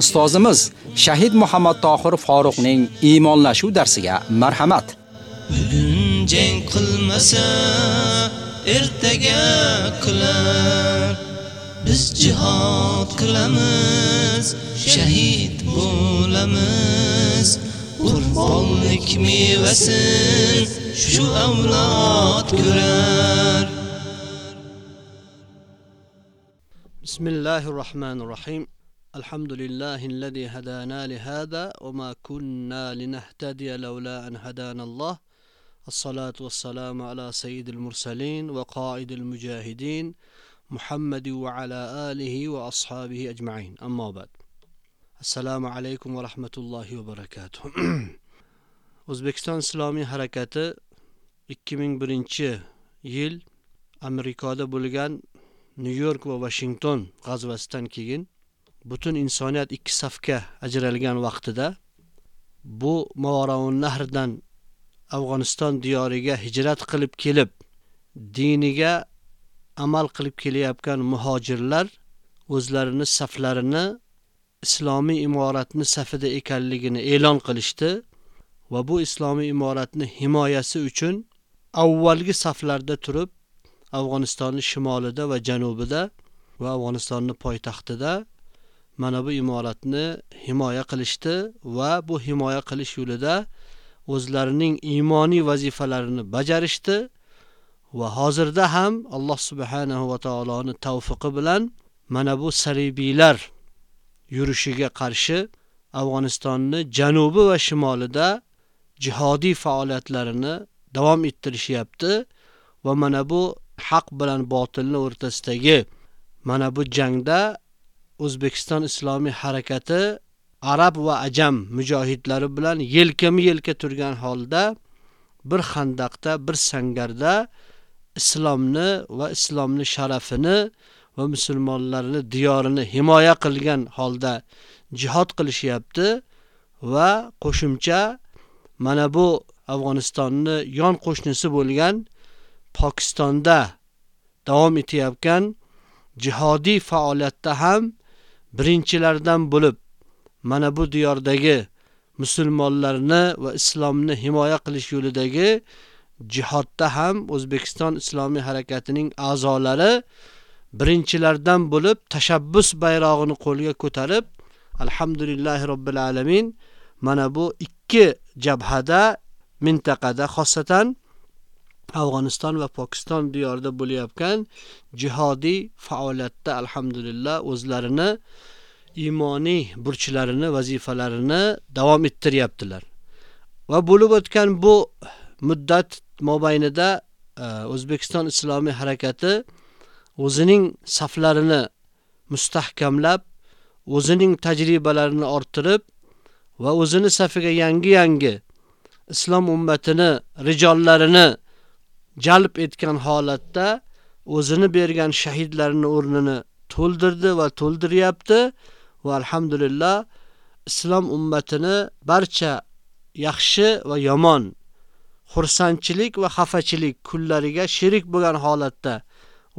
Ustozimiz Shahid Muhammad Tohir Faruqning iymonlashuv darsiga marhamat. Bugun jang qilmasa, ertaga qilar. Biz jihad qilamiz, shahid bo'lamiz. Qurbonlik mevasin shu avlod ko'rar. Bismillahir Rahmanir Rahim. الحمد لله الذي هدانا لهذا وما كنا لنهتدي لولا أن هدانا الله الصلاة والسلام على سيد المرسلين وقائد المجاهدين محمد وعلى آله وأصحابه أجمعين أما بعد assalomu alaykum va rahmatullohi va barakatuh. O'zbekiston islomiy harakati 2001 yil amerikada bo'lgan nyu york va vashington g'azvasidan keyin butun insoniyat ikki safga ajralgan vaqtida bu Mavaravun nahridan Afg'oniston diyoriga hijrat qilib kelib, diniga amal qilib kelayotgan muhojirlar o'zlarini saflarini islomiy imoratni safida ekanligini e'lon qilishdi va bu islomiy imoratni himoyasi uchun avvalgi saflarda turib Afg'onistonning shimolida va janubida va Afg'onistonning poytaxtida mana bu imoratni himoya qilishdi va bu himoya qilish yo'lida o'zlarining iymoniy vazifalarini bajarishdi va hozirda ham Alloh subhanahu va taoloning tavfiqi bilan mana bu saribiylar yurishiga qarshi Afg'onistonni janubi va shimolida jihodiy faoliyatlarini davom ettirishyapti va mana bu haq bilan botilni o'rtasidagi mana bu jangda O'zbekiston Islomiy harakati arab va ajam mujohidlari bilan yelkama-yelka turgan holda bir xandaqda, bir sangarda islomni va islomni sharafini va musulmonlarni diyorini himoya qilgan holda jihad qilishyapti va qo'shimcha mana bu Afg'onistonni yon qo'shnisi bo'lgan Pokistonda davom etayotgan jihodiy faoliyatda ham birinchilardan bo'lib mana bu diyordagi musulmonlarni va islomni himoya qilish yo'lidagi jihodda ham O'zbekiston Islomiy harakatining a'zolari birinchilardan bo'lib tashabbus bayrog'ini qo'lga ko'tarib alhamdulillahi robbil alamin mana bu ikki jabhada mintaqada xossatan Afg'oniston va Pokiston diyorida bo'layotgan jihodiy faoliyatda alhamdulillah o'zlarini iymoniy burchlarini, vazifalarini davom ettiryaptilar. Va bo'lib o'tgan bu muddat mobaynida e, O'zbekiston Islomiy harakati o'zining saflarini mustahkamlab, o'zining tajribalarini orttirib va o'zini safiga yangi-yangi islom ummatini rijollarini jalb etgan holatda o'zini bergan shahidlarning o'rnini to'ldirdi va to'ldiryapti va alhamdulillah islom ummatini barcha yaxshi va yomon xursandchilik va xafachilik kunlariga sherik bo'lgan holatda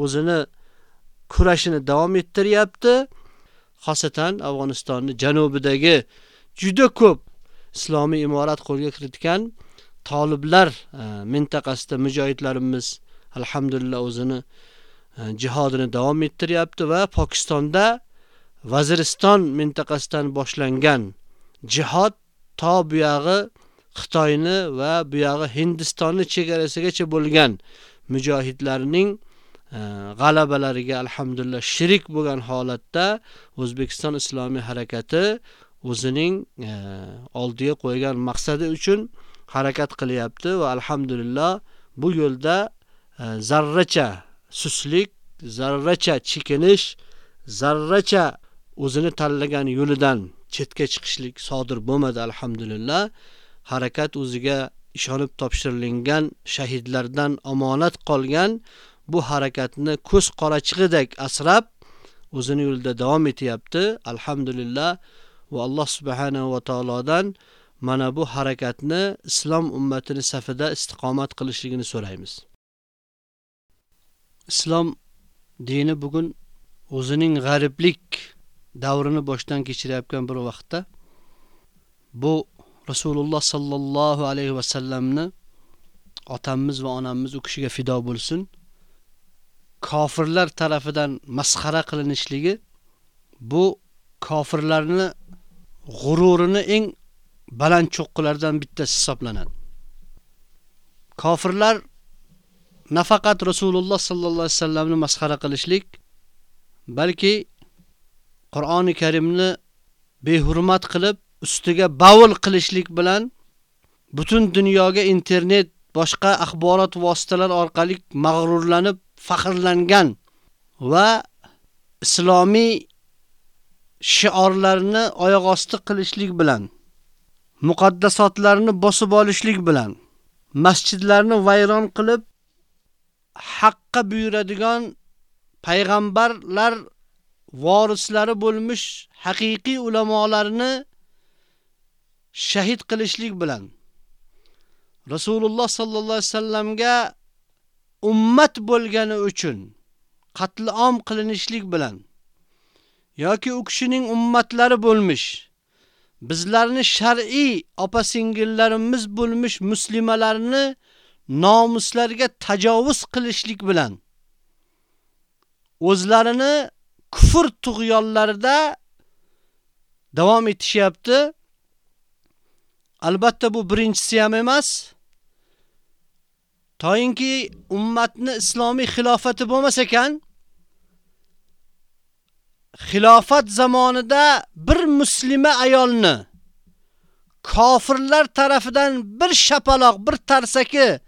o'zini kurashini davom ettiryapti. Xosatan Afg'onistonning janubidagi juda ko'p islomiy imorat qo'lga kiritgan toliblar e, mintaqasida mujohidlarimiz alhamdulillah o'zini e, jihodini davom ettiryapti va Pokistonda Vaziriston mintaqasidan boshlangan jihod to bu yog'i Xitoyni va bu yog'i Hindistonni chegarasigacha bo'lgan mujohidlarning e, g'alabalariga alhamdulillah shirik bo'lgan holatda O'zbekiston Islomiy harakati o'zining oldiga qo'ygan maqsadi uchun harakat qilyapti va alhamdulillah bu yo'lda e, zarracha suslik, zarracha chekinish, zarracha o'zini tanlagan yo'lidan chetga chiqishlik sodir bo'lmadi alhamdulillah. harakat o'ziga ishonib topshirilgan shahidlardan omonat qolgan bu harakatni ko'z qorachig'idek asrab o'zini yo'lida davom etyapti. Alhamdulillah va Alloh subhanahu va taolodan mana bu harakatni islom ummatini safida istiqomat qilishligini so'raymiz. Islom dini bugun o'zining g'ariblik davrini boshdan kechirayotgan bir vaqtda bu Rasululloh sallallohu alayhi va sallamni otamiz va onamiz u kishiga fido bo'lsin. Kofirlar tarafidan masxara qilinishligi bu kofirlarni g'ururini eng baland cho'qqilardan bittasi hisoblanadi. Kofirlar nafaqat Rasululloh sallallohu alayhi vasallamni masxara qilishlik, balki Qur'oni Karimni behurmat qilib, ustiga bavul qilishlik bilan butun dunyoga internet, boshqa axborot vositalar orqali mag'rurlanib, faxrlangan va islomiy shiorlarni oyoq osti qilishlik bilan muqaddasotlarni bosib olishlik bilan masjidlarni vayron qilib haqqa buyuradigan payg'ambarlar vorislari bo'lmish haqiqiy ulamolarni shahid qilishlik bilan Rasululloh sallallohu alayhi vasallamga ummat bo'lgani uchun qatl-om qilinishlik bilan yoki u kishining ummatlari bo'lmish bizlarni shar'iy opa-singillarimiz bo'lmish muslimalarni nomuslarga tajovuz qilishlik bilan o'zlarini kufr tug'yonlarida davom etishyapti. Albatta bu birinchisi ham emas. Toyinki ummatni islomiy xilofati bo'lmas ekan, xilofat zamonida bir muslima ayolni. Kofirlar tarafidan bir shapaloq, bir tarsaki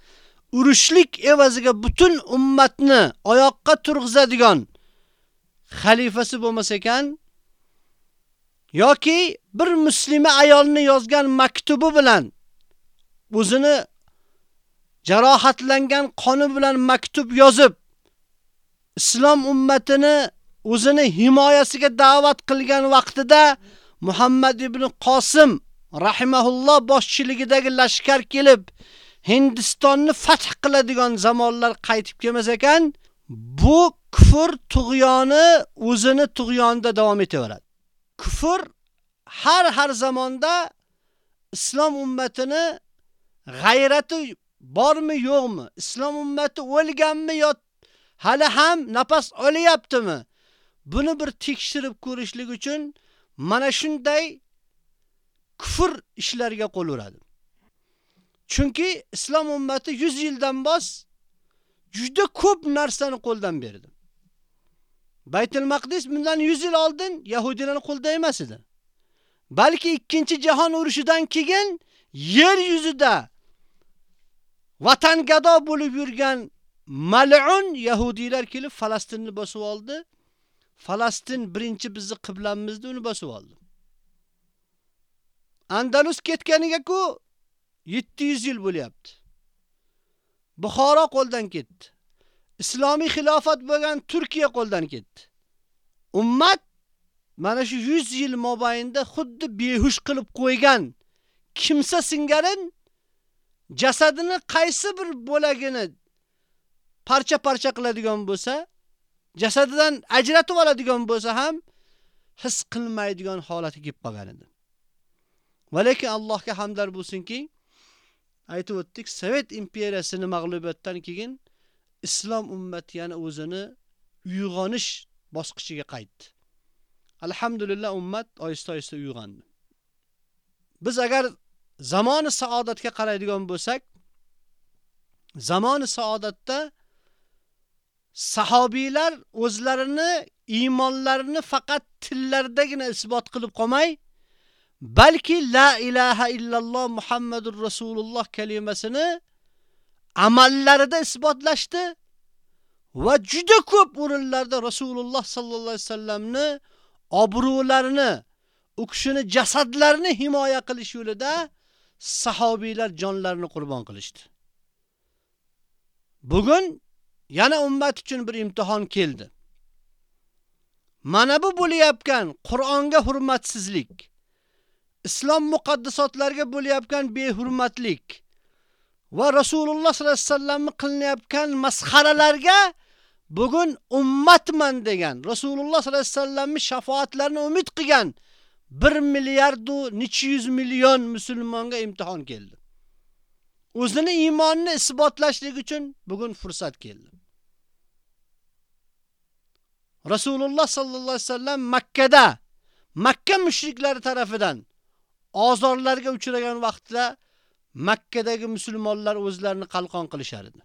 urushlik evaziga butun ummatni oyoqqa turg'izadigan xalifasi bo'lmasa ekan yoki bir muslima ayolni yozgan maktubi bilan o'zini jarohatlangan qoni bilan maktub yozib islom ummatini o'zini himoyasiga da'vat qilgan vaqtida Muhammad ibn Qosim rahimahulloh boshchiligidagi lashkar kelib Hindistonni fath qiladigan zamonlar qaytib kelmas ekan, bu kufr tug'yoni o'zini tug'yonida davom etaveradi. Kufr har har zamonda islom ummatini g'ayrati bormi yo'qmi? Islom ummati o'lganmi yo hali ham nafas olyaptimi? Buni bir tekshirib ko'rishlik uchun mana shunday kufr ishlarga qo'l uradi. Chunki islom ummati 100 yildan bos juda ko'p narsani qo'ldan berdi. Baytul Maqdis bundan 100 yil oldin yahudilarning qo'lda emas edi. Balki 2-jahon urushidan keyin yer yuzida vatan gado bo'lib yurgan mal'un yahudiylar kelib Falastinni bosib oldi Falastin birinchi bizni qiblamizni uni bosib oldi. Andalus ketganiga-ku 700 yil bo'lyapti. Buxoro qo'ldan ketdi. Islomiy xilofat bo'lgan Turkiya qo'ldan ketdi. Ummat mana shu 100 yil mobaynida xuddi behush qilib qo'ygan kimsa singarin jasadini qaysi bir bo'lagini parcha-parcha qiladigan bo'lsa, jasadidan ajratib oladigan bo'lsa ham his qilmaydigan holatiga kelib qolgan edi. Va lekin Allohga hamdlar bo'lsinki, aytib o'tdik, Sovet imperiyasini mag'lubiyatdan keyin islom ummati yana o'zini uyg'onish bosqichiga qaytdi. Alhamdulillah ummat oyista-oyista uyg'ondi. Biz agar zamoni saodatga qaraydigan bo'lsak, zamoni saodatda sahobiylar o'zlarini iymonlarini faqat tillardagina isbot qilib qolmay, balki la ilaha illalloh Muhammadur Rasululloh kalimasini amallarida isbotlashdi va juda ko'p o'rinlarda Rasululloh sallallohu alayhi vasallamni obro'larini, u kishini jasadlarini himoya qilish yo'lida sahobiylar jonlarini qurbon qilishdi. Bugun yana ummat uchun bir imtihon keldi. Mana bu bo'layotgan Qur'onga hurmatsizlik, islom muqaddasotlariga bo'layotgan behurmatlik va Rasululloh sollallohu alayhi vasallamni qilinayotgan masxaralarga bugun ummatman degan, Rasululloh sollallohu alayhi vasallamning shafoatlarini umid qilgan 1 milliard u necha yuz million musulmonga imtihon keldi. O'zini iymonini isbotlashlik uchun bugun fursat keldi. Rasululloh sallallohu alayhi vasallam Makkada Makka mushriklari tarafidan ozorlarga uchragan vaqtda Makkadagi musulmonlar o'zlarini qalqon qilishar edi.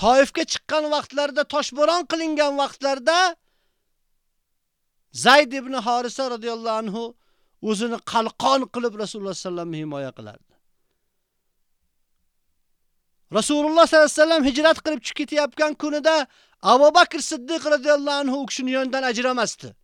Toifga chiqqan vaqtlarida toshbo'ron qilingan vaqtlarda Zayd ibn Harisa radhiyallohu anhu o'zini qalqon qilib Rasululloh sallallohu alayhi vasallamni himoya qilardi. Rasululloh sallallohu alayhi vasallam hijrat qilib chiqib ketayotgan kunida Abu Bakr Siddiq radhiyallohu anhu u yondan yonidan ajramasdi.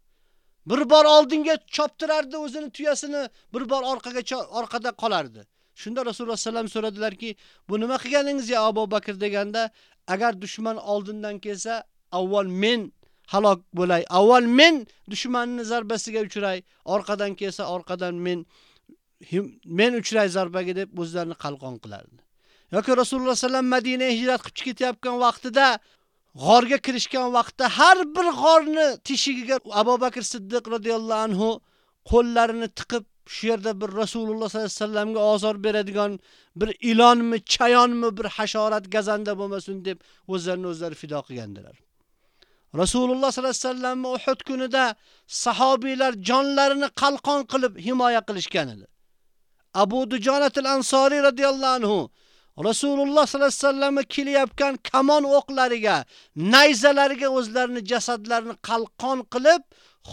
Bir bor oldinga choptirardi o'zini tuyasini, bir bor orqaga orqada qolardi. Shunda Rasululloh sallam so'radilarki, "Bu nima qilganingiz ya Abu Bakr?" deganda, "Agar dushman oldindan kelsa, avval men halok bo'lay. Avval men dushmanni zarbasiga uchray, orqadan kelsa, orqadan men men uchray zarbaga" deb o'zlarini qalqon qilardi. Yoki Rasululloh sallam Madinaga hijrat qilib ketayotgan vaqtida g'orga kirishgan vaqtda har bir g'orni teshigiga Abu Bakr Siddiq radhiyallohu anhu qo'llarini tiqib shu yerda bir Rasululloh sallallohu alayhi vasallamga ozor beradigan bir ilonmi, chayonmi, bir hasharat gazanda bo'lmasin deb o'zlarini o'zlari fido qilgandilar. Rasululloh sallallohu alayhi vasallamni Uhud kunida sahobiylar jonlarini qalqon qilib himoya qilishgan edi. Abu Dujonatul Ansori radhiyallohu anhu Rasululloh sallallohu alayhi vasallam kelyapgan kamon o'qlariga, nayzalariga o'zlarini jasadlarini qalqon qilib,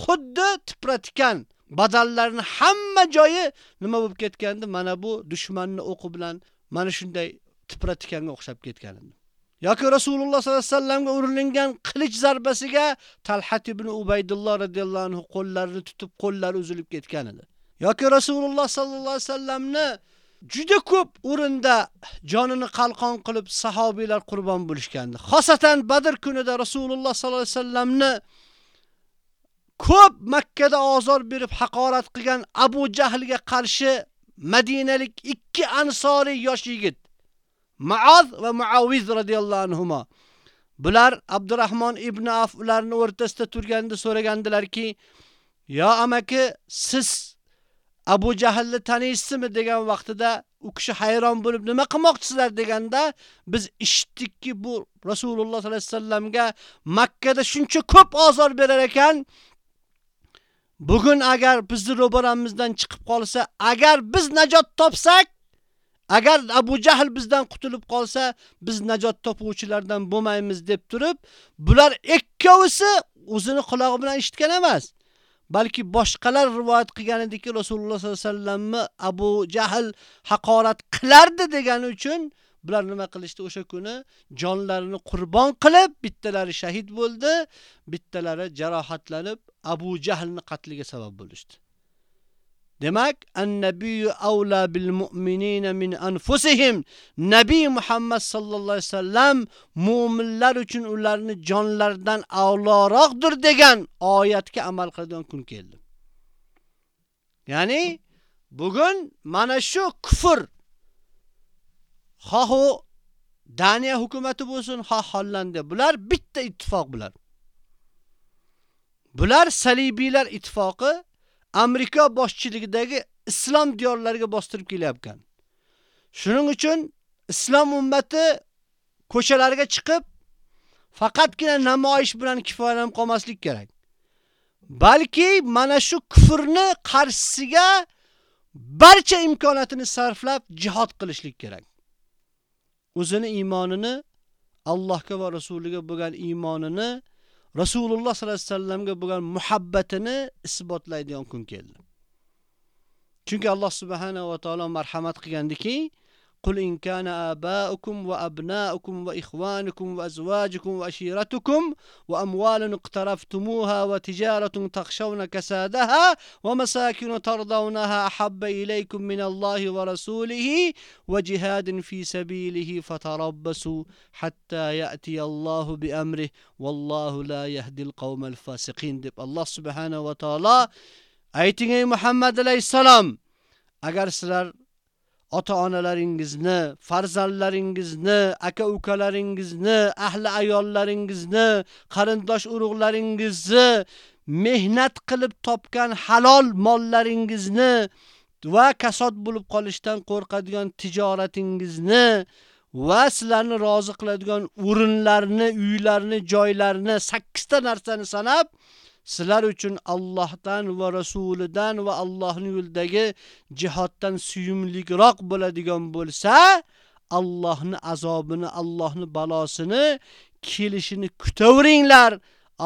xuddi tipratgan badallarni hamma joyi nima bo'lib ketgandi? Mana bu dushmanning o'qi bilan mana shunday tipratganga o'xshab ketgan edi. yoki Rasululloh sallallohu alayhi vasallamga urilingan qilich zarbasiga Talhat ibn Ubaydulloh radhiyallohu anhu qo'llarini tutib qo'llari uzilib ketgan edi. yoki Rasululloh sallallohu alayhi vasallamni juda ko'p o'rinda jonini qalqon qilib sahobiylar qurbon bo'lishgandi. Xosatan Badr kunida Rasululloh sallallohu alayhi vasallamni ko'p Makka da azor berib haqorat qilgan Abu Jahlga qarshi Madinalik ikki ansoriy yosh yigit Maaz va Muaviz radhiyallohu anhuma bular Abdurrahmon ibn Af ularning o'rtasida turganda so'ragandilarki: "Ya amaki, siz Abu Jahlni taniysizmi degan vaqtida u kishi hayron bo'lib nima qilmoqchisizlar deganda biz eshitdikki bu Rasululloh sollallohu alayhi vasallamga Makka da shuncha ko'p azor berar ekan. Bugun agar bizni ro'baramizdan chiqib qolsa, agar biz najot topsak, agar Abu Jahl bizdan qutulib qolsa, biz najot topuvchilardan bo'lmaymiz deb turib, bular ikkovisi o'zini quloq bilan eshitgan emas. Balki boshqalar rivoyat qilganidiki Rasululloh sollallohu alayhi vasallamni Abu Jahl haqorat qilardi degani uchun bular nima qilishdi o'sha kuni jonlarini qurbon qilib bittalari shahid bo'ldi, bittalari jarohatlanib Abu Jahlni qatliga sabab bo'lishdi. Demak, an-nabiyyu bil mu'minina min anfusihim. Nabiy Muhammad sallallohu alayhi vasallam mu'minlar uchun ularni jonlaridan avloroqdir degan oyatga amal qiladigan kun keldi. Ya'ni bugun mana shu kufr xohu Daniya hukumatı bo'lsin, ha Hollandiya, bular bitta ittifoq bular. Bular salibiylar ittifoqi Amerika boshchiligidagi islom diyorlariga bostirib kelyapkan. Shuning uchun islom ummati ko'chalarga chiqib faqatgina namoyish bilan kifoyalanib qolmaslik kerak. Balki mana shu kufrni qarshisiga barcha imkoniyatini sarflab jihad qilishlik kerak. O'zini iymonini Allohga va rasuliga bo'lgan iymonini Rasululloh sallallohu alayhi vasallamga bo'lgan muhabbatini isbotlaydigan kun keldi. Chunki Alloh subhanahu va taolo marhamat qilgandiki, قل إن كان آباؤكم وأبناؤكم وإخوانكم وأزواجكم وأشيرتكم وأموال اقترفتموها وتجارة تخشون كسادها ومساكن ترضونها أحب إليكم من الله ورسوله وجهاد في سبيله فتربصوا حتى يأتي الله بأمره والله لا يهدي القوم الفاسقين. دب الله سبحانه وتعالى. ayting محمد عليه السلام. agar ota onalaringizni farzandlaringizni aka ukalaringizni ahli ayollaringizni qarindosh urug'laringizni mehnat qilib topgan halol mollaringizni va kasod bo'lib qolishdan qo'rqadigan tijoratingizni va sizlarni rozi qiladigan o'rinlarni, uylarni, joylarni 8 ta narsani sanab sizlar uchun Allohdan va rasulidan va Allohning yo'lidagi jihoddan suyumlikroq bo'ladigan bo'lsa, Allohning azobini, Allohning balosini kelishini kutaveringlar.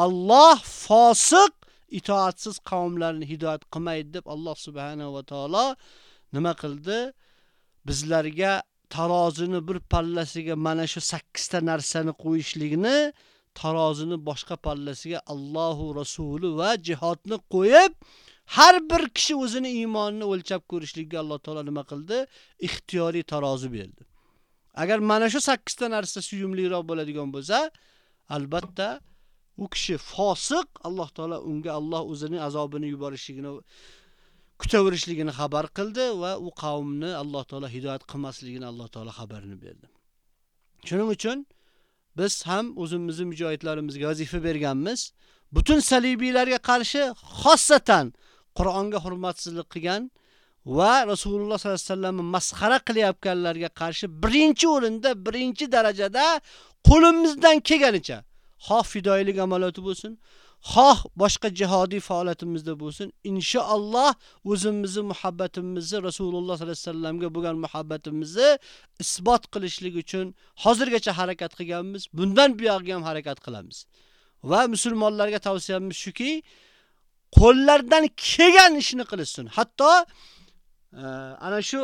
Alloh fosiq itoatsiz qavmlarni hidoyat qilmaydi deb Alloh subhanahu va taolo nima qildi? Bizlarga tarozini bir pallasiga mana shu 8 ta narsani qo'yishligini tarozini boshqa pallasiga Allohu rasuli va jihodni qo'yib, har bir kishi o'zini iymonini o'lchab ko'rishlikka Alloh taolo nima qildi? Ixtiyoriy tarozi berdi. Agar mana shu 8 ta narsa suyumliroq bo'ladigan bo'lsa, albatta u kishi fosiq, Alloh taolo unga Alloh o'zining azobini yuborishligini kutaverishligini xabar qildi va u qavmni Alloh taolo hidoyat qilmasligini Alloh taolo xabarini berdi. Shuning uchun biz ham o'zimizni mujohidlarimizga vazifa berganmiz. Butun salibiylarga qarshi xossatan Qur'onga hurmatsizlik qilgan va Rasululloh sollallohu alayhi vasallamni masxara qilyapganlarga qarshi birinchi o'rinda, birinchi darajada qo'limizdan kelganicha xof fidoilik amaliyoti bo'lsin, xoh boshqa jihodiy faoliyatimizda bo'lsin, inshaalloh o'zimizni muhabbatimizni Rasululloh sollallohu alayhi vasallamga bo'lgan muhabbatimizni isbot qilishlik uchun hozirgacha harakat qilganmiz. Bundan buyog'iga ham harakat qilamiz. Va musulmonlarga tavsiyamiz shuki, qo'llardan kelgan ishni qilsin. Hatto e, ana shu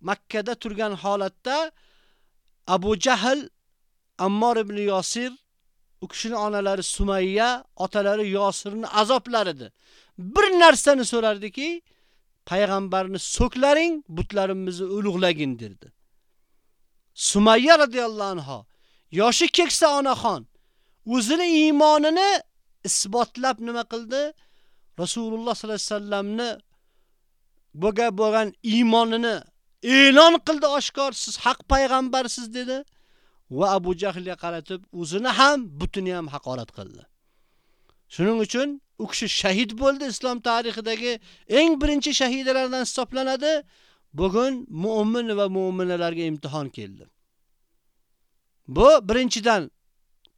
Makka da turgan holatda Abu Jahl Ammor ibn Yosir u kishining onalari Sumayya, otalari Yosirni azoblar edi. Bir narsani so'rardiki, payg'ambarni so'klaring, butlarimizni ulug'lagin derdi. Sumayya radhiyallohu anha yoshi keksa onaxon o'zini iymonini isbotlab nima qildi? Rasululloh sollallohu alayhi vasallamni bo'lgan bo'lgan iymonini e'lon qildi oshkor, siz haq payg'ambarsiz dedi. Va Abu Jahlga qaratib o'zini ham butuni ham haqorat qildi. Shuning uchun u kishi shahid bo'ldi islom tarixidagi eng birinchi shahidalardan hisoblanadi. Bugun mu'min va mu'minalarga imtihon keldi. Bu birinchidan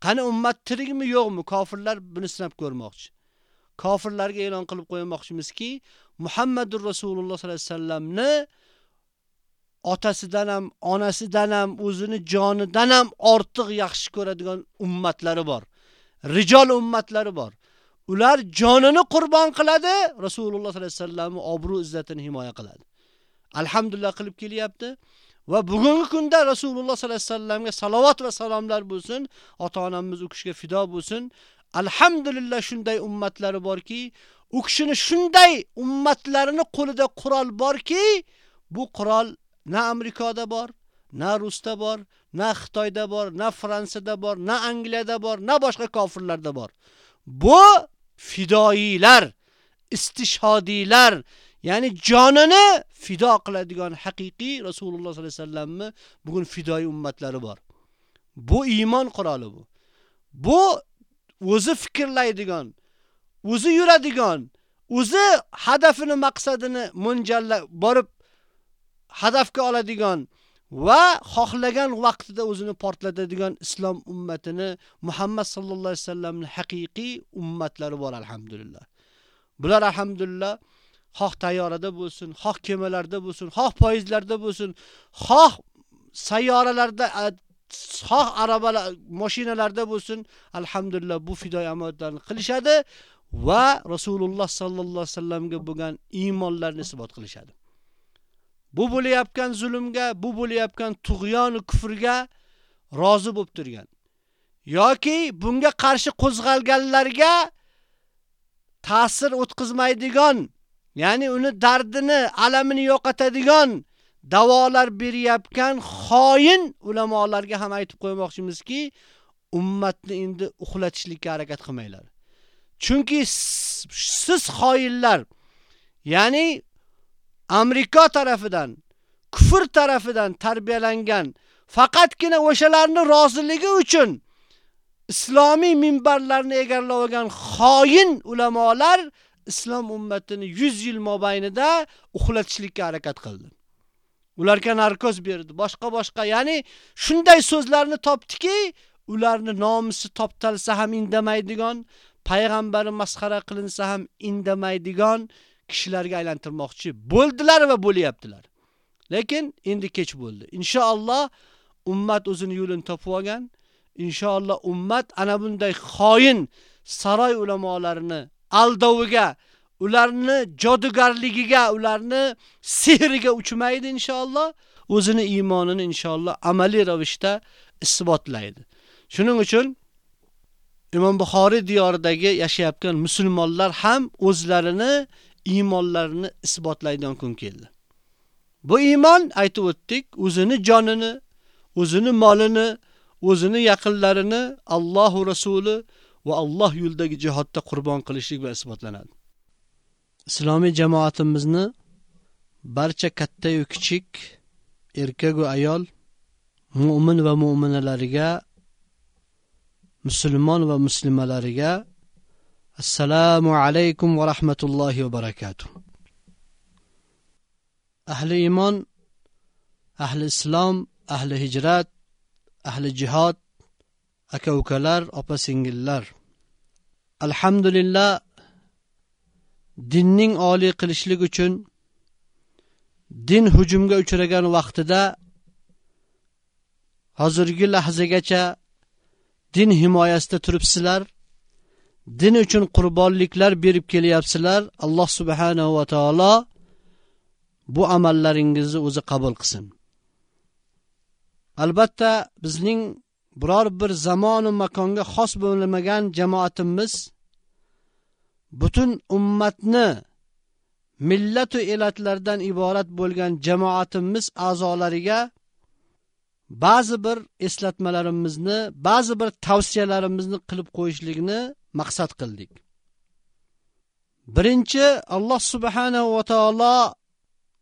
qani ummat tirikmi yo'qmi? Kofirlar buni sinab ko'rmoqchi. Kofirlarga e'lon qilib qo'ymoqchimizki, Muhammadur Rasululloh sollallohu alayhi vasallamni otasidan ham, onasidan ham, o'zini jonidan ham ortiq yaxshi ko'radigan ummatlari bor. Rijol ummatlari bor. Ular jonini qurbon qiladi, Rasululloh sollallohu alayhi vasallamning obro' izzatini himoya qiladi. Alhamdulillah qilib kelyapti. Va bugungi kunda Rasululloh sollallohu alayhi vasallamga salovat va salomlar bo'lsin, ota-onamiz u kishiga fido bo'lsin. Alhamdulillah shunday ummatlari borki, u kishini shunday ummatlarini qo'lida qurol borki, bu qurol Na Amerikada bor, na Rusda bor, na Xitoyda bor, na Fransiyada bor, na Angliyada bor, na boshqa kofirlarda bor. Bu fidoilar, istishodiylar, ya'ni jonini fido qiladigan haqiqiy Rasululloh sollallohu alayhi vasallamni bugun fidoi ummatlari bor. Bu iymon quroli bu. Bu o'zi fikrlaydigan, o'zi yuradigan, o'zi hadafini, maqsadini munjalla borib hadafga oladigan va xohlagan vaqtida o'zini portlatadigan islom ummatini Muhammad sallallohu alayhi vasallamning haqiqiy ummatlari bor alhamdulillah. Bular alhamdulillah xoh tayyorada bo'lsin, xoh kemalarda bo'lsin, xoh poyezdlarda bo'lsin, xoh sayyoralarda, xoh arabalar, mashinalarda bo'lsin, alhamdulillah bu fidoyamatlarni qilishadi va Rasululloh sallallohu alayhi vasallamga bo'lgan iymonlarni isbot qilishadi. Bu bo'layotgan zulmga, bu bo'layotgan tug'yon kufrga rozi bo'lib turgan. yoki bunga qarshi qo'zg'alganlarga ta'sir o'tkazmaydigan, ya'ni uni dardini, alamini yo'qotadigan davolar beryapgan xoin ulamolarga ham aytib qo'ymoqchimizki, ummatni endi uxlatishlikka harakat qilmanglar. Chunki siz xoinlar, ya'ni Amerika tarafidan, kufr tarafidan tarbiyalangan faqatgina o'shalarni roziligi uchun islomiy minbarlarni egallab olgan xoin ulamolar islom ummatini 100 yil mobaynida uxlatishlikka harakat qildi. Ularga narkoz berdi, boshqa-boshqa, ya'ni shunday so'zlarni topdiki, ularni nomusi toptalsa ham indamaydigan, payg'ambari masxara qilinsa ham indamaydigan kishilarga aylantirmoqchi bo'ldilar va bo'lyaptilar. Lekin endi kech bo'ldi. Inshaalloh ummat o'zini yo'lini topib olgan. Inshaalloh ummat ana bunday xoin saroy ulamolarini aldoviga, ularni jodugarligiga, ularni sehriga uchmaydi inshaalloh. O'zini iymonini inshaalloh amaliy ravishda isbotlaydi. Shuning uchun Imom Buxoriy diyoridagi yashayotgan musulmonlar ham o'zlarini iymonlarini isbotlaydigan kun keldi. Bu iymon aytib o'tdik, o'zini jonini, o'zini molini, o'zini yaqinlarini Alloh Rasuli va Alloh yo'lidagi jihodda qurbon qilishlik bilan isbotlanadi. Islomiy jamoatimizni barcha katta yu kichik, erkak va ayol, mu'min va mu'minalariga, musulmon va muslimalariga Assalomu alaykum va rahmatullohi va barakatuh. Ahli iymon, ahli islom, ahli hijrat, ahli jihad, aka-ukalar, opa-singillar. Alhamdulillah dinning oliy qilishlik uchun din hujumga uchragan vaqtida hozirgi lahzagacha din himoyasida turibsizlar. Din uchun qurbonliklar berib kelyapsizlar. Alloh subhanahu va taolo bu amallaringizni o'zi qabul qilsin. Albatta bizning biror bir zamon va makonga xos bo'lmagan jamoatimiz butun ummatni millat va elatlardan iborat bo'lgan jamoatimiz a'zolariga ba'zi bir eslatmalarimizni, ba'zi bir tavsiyalarimizni qilib qo'yishlikni maqsad qildik. Birinchi Alloh subhanahu va taolo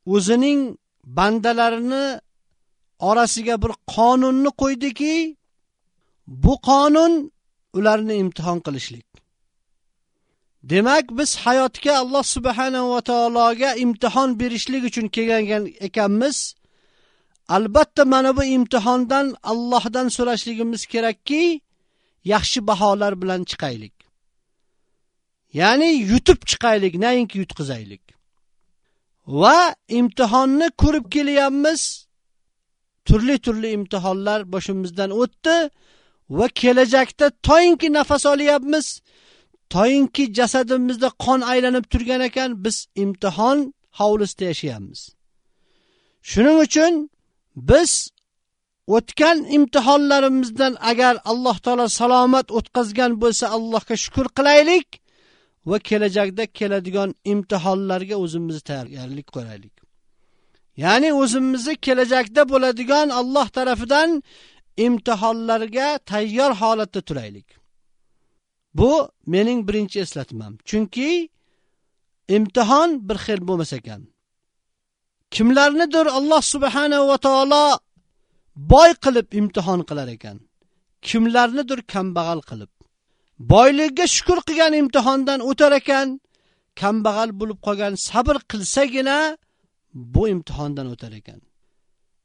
o'zining bandalarini orasiga bir qonunni qo'ydiki, bu qonun ularni imtihon qilishlik. Demak, biz hayotga Alloh subhanahu va taologa imtihon berishlik uchun kelgan ekanmiz. Albatta mana bu imtihondan Allohdan so'rashligimiz kerakki, yaxshi baholar bilan chiqaylik. Ya'ni yutib chiqaylik, nainki yutqizaylik. Va imtihonni ko'rib kelyapmiz. Turli-turli imtihonlar boshimizdan o'tdi va kelajakda toyinki nafas olyapmiz, toyinki jasadimizda qon aylanib turgan ekan, biz imtihon hovlisida yashayapmiz. Shuning uchun biz o'tgan imtihonlarimizdan agar Alloh taolo salomat o'tkazgan bo'lsa Allohga shukr qilaylik. va kelajakda keladigan imtihonlarga o'zimizni tayyorgarlik ko'raylik. Ya'ni o'zimizni kelajakda bo'ladigan Alloh tarafidan imtihonlarga tayyor holatda turaylik. Bu mening birinchi eslatmam. Chunki imtihon bir xil bo'lmas ekan. Kimlarnidir Alloh subhanahu va taolo boy qilib imtihon qilar ekan. Kimlarnidir kambag'al qilib. boyligiga shukr qilgan imtihondan o'tar ekan, kambag'al bo'lib qolgan sabr qilsagina bu imtihondan o'tar ekan.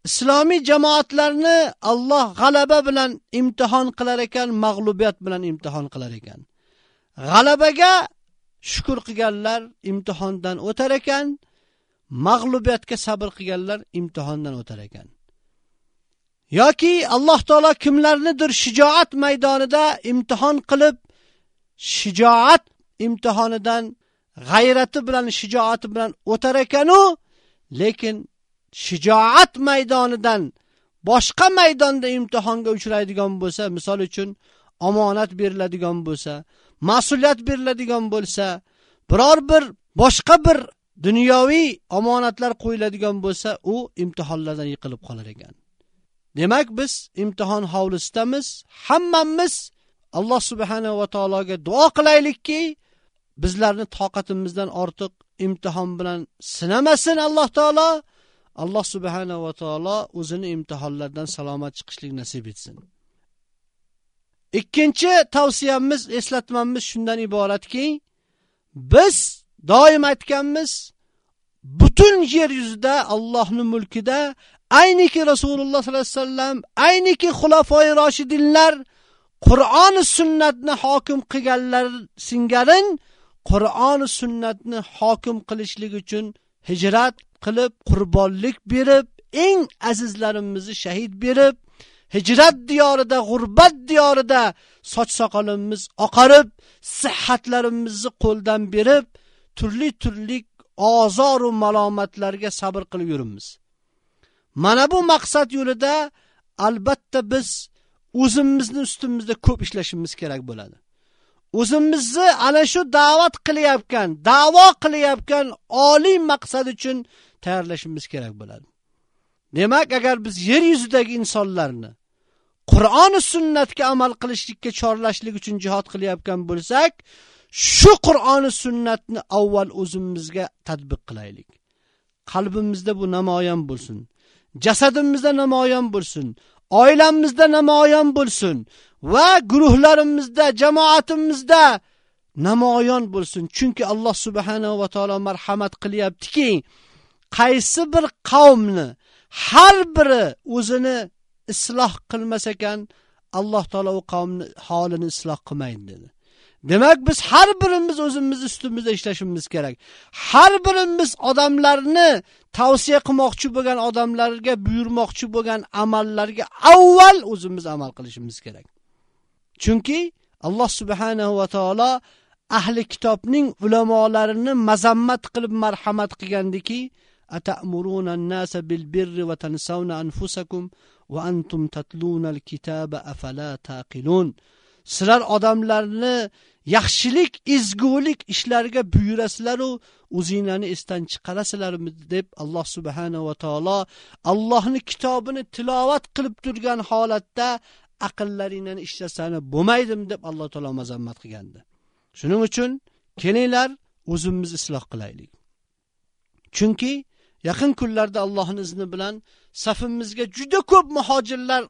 Islomiy jamoatlarni Alloh g'alaba bilan imtihon qilar ekan, mag'lubiyat bilan imtihon qilar ekan. G'alabaga shukr qilganlar imtihondan o'tar ekan, mag'lubiyatga sabr qilganlar imtihondan o'tar ekan. yoki Alloh taolo kimlarnidir shijoat maydonida imtihon qilib, shijoat imtihonidan g'ayrati bilan, shijoati bilan o'tar ekanu lekin shijoat maydonidan boshqa maydonda imtihonga uchraydigan bo'lsa, misol uchun omonat beriladigan bo'lsa, mas'uliyat beriladigan bo'lsa, biror bir boshqa bir dunyoviy omonatlar qo'yiladigan bo'lsa, u imtihonlardan yiqilib qolar ekan. Demak, biz imtihon hovlisidamiz. Hammamiz Alloh subhanahu va taologa duo qilaylikki, bizlarni toqatimizdan ortiq imtihon bilan sinamasin Alloh taolo. Alloh subhanahu va taolo o'zini imtihonlardan salomat chiqishlik nasib etsin. Ikkinchi tavsiyamiz, eslatmamiz shundan iboratki, biz doim aytganmiz, butun yer yuzida Allohning mulkida ayniki Rasululloh sollallohu alayhi vasallam, ayniki xulafoi roshidinlar Qur'on sunnatni hokim qilganlar singarin Qur'on sunnatni hokim qilishlik uchun hijrat qilib, qurbonlik berib, eng azizlarimizni shahid berib, hijrat diyorida, g'urbat diyorida soch soqolimiz oqarib, sihatlarimizni qo'ldan berib, turli turli ozor va malomatlarga sabr qilib yuribmiz. Mana bu maqsad yo'lida albatta biz o'zimizni ustimizda ko'p ishlashimiz kerak bo'ladi. O'zimizni ana shu da'vat qilyapgan, da'vo qilyapgan oliy maqsad uchun tayyorlashimiz kerak bo'ladi. Demak, agar biz yer yuzidagi insonlarni Qur'on va sunnatga amal qilishlikka chorlashlik uchun jihad qilyapgan bo'lsak, shu qur'oni sunnatni avval o'zimizga tatbiq qilaylik. Qalbimizda bu namoyon bo'lsin. Jasadimizda namoyon bo'lsin. Oilamizda namoyon bo'lsin va guruhlarimizda, jamoatimizda namoyon bo'lsin. Chunki Alloh subhanahu va taolo marhamat qilyaptiki, qaysi bir qavmni har biri o'zini isloh qilmas ekan, Alloh taolo u qavmni holini isloh qilmaydi dedi. Demak, biz har birimiz o'zimiz ustimizda ishlashimiz kerak. Har birimiz odamlarni tavsiya qilmoqchi bo'lgan odamlarga buyurmoqchi bo'lgan amallarga avval o'zimiz amal qilishimiz kerak. Chunki Alloh subhanahu va taolo ahli kitobning ulamolarini mazammat qilib marhamat qilgandiki, atamuruna an-nasa bil birri va tansawna anfusakum va antum tatluna al-kitaba afala taqilun. Sizlar odamlarni yaxshilik, ezgulik ishlarga buyurasizlaru u o'zinglarni esdan chiqarasizlarmi deb Alloh subhanahu va taolo Allohning kitobini tilovat qilib turgan holatda aqllaringdan ishlasani bo'lmaydim deb Alloh taolo mazammat qilgandi. Shuning uchun kelinglar o'zimizni isloh qilaylik. Chunki yaqin kunlarda Allohning izni bilan safimizga juda ko'p muhojirlar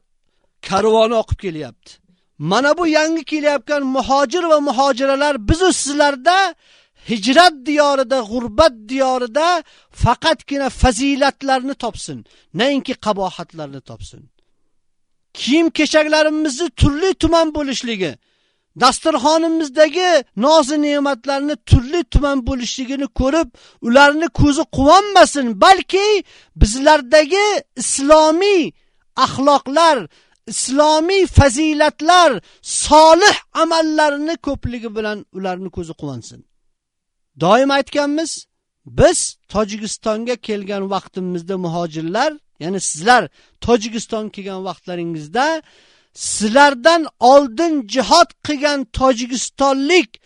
karvoni oqib kelyapti. Mana bu yangi kelyapgan muhojir va muhojiralar biz sizlarda hijrat diyorida, g'urbat diyorida faqatgina fazilatlarni topsin, nainki qabohatlarni topsin. Kiyim kechaklarimizni turli tuman bo'lishligi, dasturxonimizdagi nozi ne'matlarni turli tuman bo'lishligini ko'rib, ularni ko'zi quvonmasin, balki bizlardagi islomiy axloqlar, islomiy fazilatlar, solih amallarni ko'pligi bilan ularni ko'zi quvonsin. Doim aytganmiz, biz Tojikistonga kelgan vaqtimizda muhojirlar, ya'ni sizlar Tojikiston kelgan vaqtlaringizda sizlardan oldin jihod qilgan tojikistonlik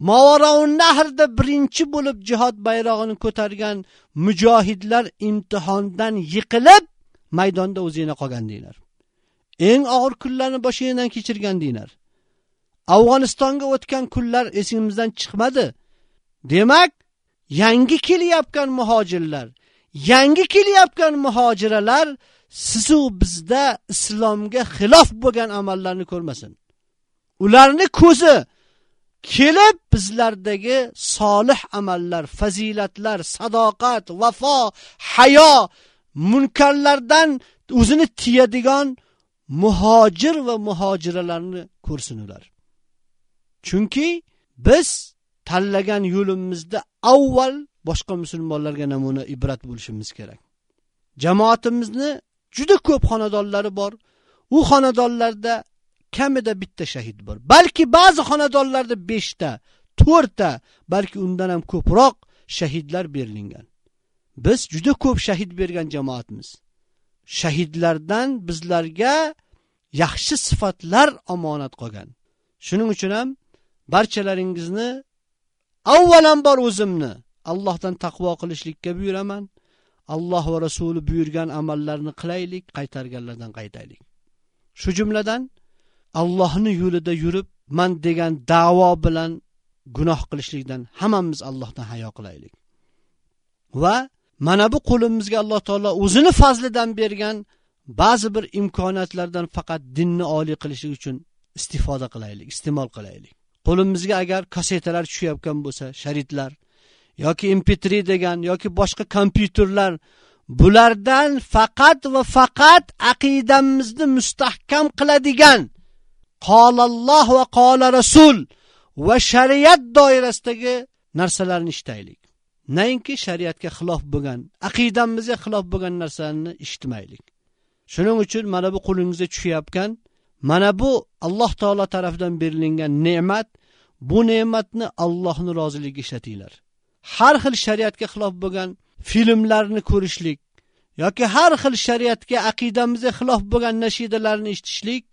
Mavaroun Nahrda birinchi bo'lib jihod bayrog'ini ko'targan mujohidlar imtihondan yiqilib maydonda o'zingni qolgan deylar. Eng og'ir kunlarni boshingizdan kechirgandinglar. Afg'onistonga o'tgan kunlar esingizdan chiqmadi. Demak, yangi kelyapgan muhojirlar, yangi kelyapgan muhojiralar sizu bizda islomga xilof bo'lgan amallarni ko'rmasin. Ularni ko'zi kelib bizlardagi solih amallar, fazilatlar, sadoqat, vafo, hayo, munkarlardan o'zini tiyadigan muhojir va muhojiralarni ko'rsin ular. Chunki biz tanlagan yo'limizda avval boshqa musulmonlarga namuna ibrat bo'lishimiz kerak. Jamoatimizni juda ko'p xonadonlari bor. U xonadonlarda kamida bitta shahid bor. Balki ba'zi xonadonlarda 5 ta, 4 ta, balki undan ham ko'proq shahidlar berilgan. biz juda ko'p shahid bergan jamoatmiz shahidlardan bizlarga yaxshi sifatlar omonat qolgan. Shuning uchun ham barchalaringizni avvalambor o'zimni allohdan taqvo qilishlikka buyuraman. Alloh va rasuli buyurgan amallarni qilaylik qaytarganlardan qaytaylik. Shu jumladan allohni yo'lida yurib man degan davo bilan gunoh qilishlikdan hammamiz allohdan hayo qilaylik. Va mana bu qo'limizga alloh taolo o'zini fazlidan bergan ba'zi bir imkoniyatlardan faqat dinni oliy qilishlik uchun istifoda qilaylik iste'mol qilaylik. Qo'limizga agar kassetalar tushayotgan bo'lsa sharitlar yoki mp3 degan yoki boshqa kompyuterlar bulardan faqat va faqat aqidamizni mustahkam qiladigan qolalloh va qola rasul va shariat doirasidagi narsalarni ishlaylik. Nainki shariatga xilof bo'lgan aqidamizga xilof bo'lgan narsani eshitmaylik. Shuning uchun mana bu qo'lingizga tushayotgan mana bu alloh taolo tarafidan berilgan ne'mat bu ne'matni allohni roziligiga ishlatinglar. Har xil shariatga xilof bo'lgan filmlarni ko'rishlik yoki har xil shariatga aqidamizga xilof bo'lgan nashidalarni eshitishlik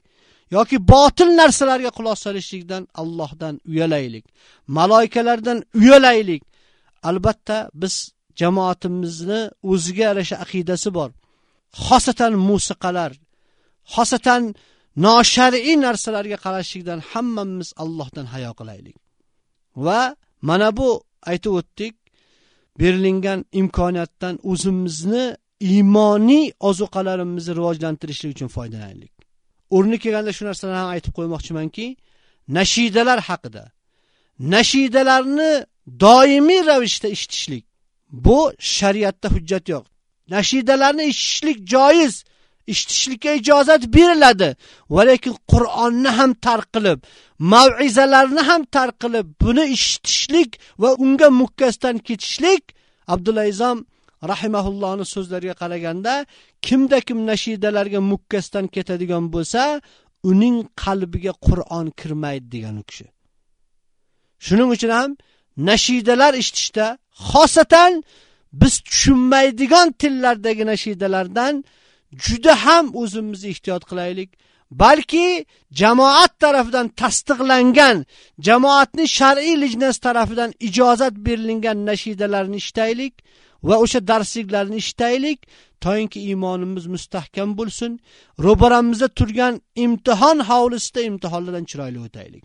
yoki botil narsalarga quloq solishlikdan allohdan uyalaylik maloikalardan uyalaylik albatta biz jamoatimizni o'ziga yarasha aqidasi bor. Xosatan musiqalar xosatan noshar'iy narsalarga qarashlikdan hammamiz allohdan hayo qilaylik. Va mana bu aytib o'tdik berilingan imkoniyatdan o'zimizni iymoniy ozuqalarimizni rivojlantirishlik uchun foydalanaylik. O'rni kelganda shu narsalarni ham aytib qo'ymoqchimanki nashidalar haqida. Nashidalarni doimiy ravishda eshitishlik. Bu shariatda hujjat yo'q. Nashidalarni eshitishlik joiz. Eshitishlikka ijozat beriladi. Va lekin qur'onni ham tark qilib mav'izalarni ham tark qilib buni eshitishlik va unga mukkasdan ketishlik abdulla izom rahimaullohni so'zlariga qaraganda kimda kim nashidalarga mukkasdan ketadigan bo'lsa uning qalbiga qur'on kirmaydi degan u kishi. Shuning uchun ham nashidalar eshitishda xosatan biz tushunmaydigan tillardagi nashidalardan juda ham o'zimizni ehtiyot qilaylik. Balki jamoat tarafidan tasdiqlangan jamoatni shar'iy lijnasi tarafidan ijozat berilgan nashidalarni eshitaylik va o'sha darsliklarni eshitaylik. Toinki iymonimiz mustahkam bo'lsin ro'baramizda turgan imtihon hovlisida imtihonlardan chiroyli o'taylik.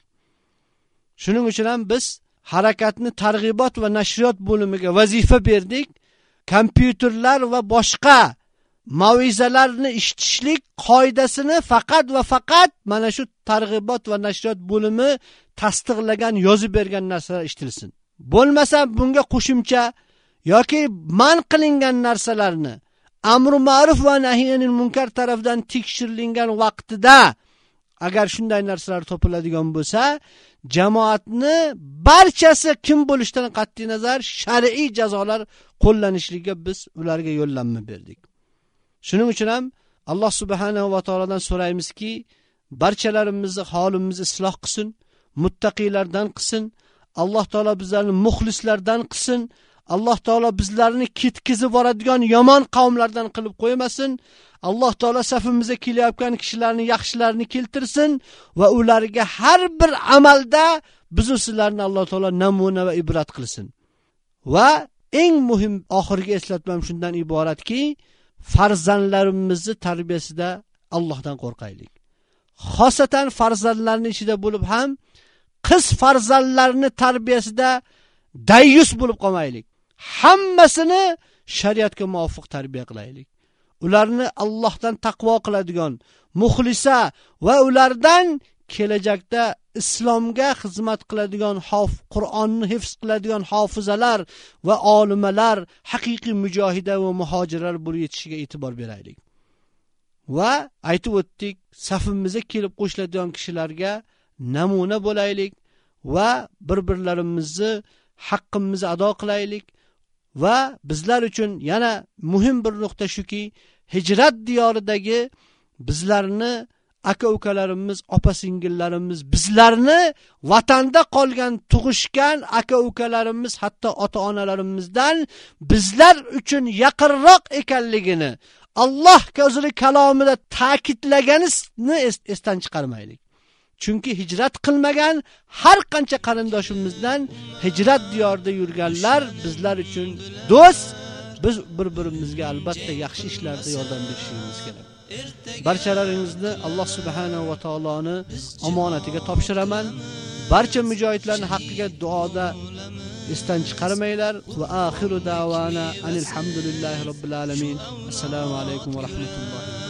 Shuning uchun ham biz harakatni targ'ibot va nashriyot bo'limiga vazifa berdik. Kompyuterlar va boshqa mavizalarni eshitishlik qoidasini faqat va faqat mana shu targ'ibot va nashriyot bo'limi tasdiqlagan yozib bergan narsalar eshitilsin. Bo'lmasa bunga qo'shimcha yoki man qilingan narsalarni amri ma'ruf va nahiyanil munkar tarafdan tekshirilgan vaqtida agar shunday narsalar topiladigan bo'lsa jamoatni barchasi kim bo'lishidan qat'iy nazar shar'iy jazolar qo'llanishligiga biz ularga yo'llanma berdik. Shuning uchun ham alloh subhanahu va taolodan so'raymizki barchalarimizni holimizni isloh qilsin muttaqiylardan qilsin alloh taolo bizlarni muxlislardan qilsin alloh taolo bizlarni ketkizib boradigan yomon qavmlardan qilib qo'ymasin. Alloh taolo safimizga kelayotgan kishilarni yaxshilarni keltirsin va ularga har bir amalda bizu sizlarni alloh taolo namuna va ibrat qilsin. Va eng muhim oxirgi eslatmam shundan iboratki farzandlarimizni tarbiyasida allohdan qo'rqaylik. Xosatan farzandlarni ichida bo'lib ham qiz farzandlarni tarbiyasida dayyus bo'lib qolmaylik. Hammasini shariatga muvofiq tarbiya qilaylik. Ularni allohdan taqvo qiladigan muxlisa va ulardan kelajakda islomga xizmat qiladigan qur'onni hifz qiladigan hofizalar va olimalar haqiqiy mujohida va muhojirlar bo'lib yetishiga e'tibor beraylik. Va aytib o'tdik safimizga kelib qo'shiladigan kishilarga namuna bo'laylik va bir birlarimizni haqqimizni ado qilaylik. Va bizlar uchun yana muhim bir nuqta shuki hijrat diyoridagi bizlarni aka ukalarimiz, opa singillarimiz bizlarni vatanda qolgan tug'ishgan aka ukalarimiz, hatto ota onalarimizdan bizlar uchun yaqinroq ekanligini Alloh o'zining kalomida ta'kidlaganini esdan chiqarmaylik. Chunki hijrat qilmagan har qancha qarindoshimizdan hijrat diyorida yurganlar bizlar uchun do'st, biz bir-birimizga albatta yaxshi ishlarda yordam berishimiz kerak. Barchalaringizni Alloh subhanahu va taoloni omonatiga topshiraman. Barcha mujohidlarni haqqiga duoda esdan chiqarmanglar va axiru davana alhamdulillahi robbil alamin. Assalomu alaykum va rahmatullohi.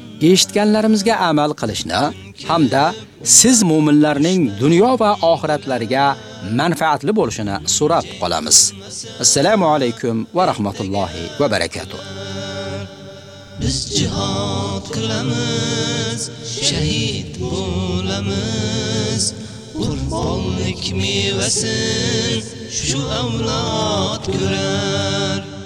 eshitganlarimizga amal qilishni hamda siz mu'minlarning dunyo va oxiratlariga manfaatli bo'lishini so'rab qolamiz. Assalomu alaykum va rahmatullohi va barakatuh. biz jihad qilamiz shahid bo'lamiz Urfonlik mevasin shu avlod ko'rar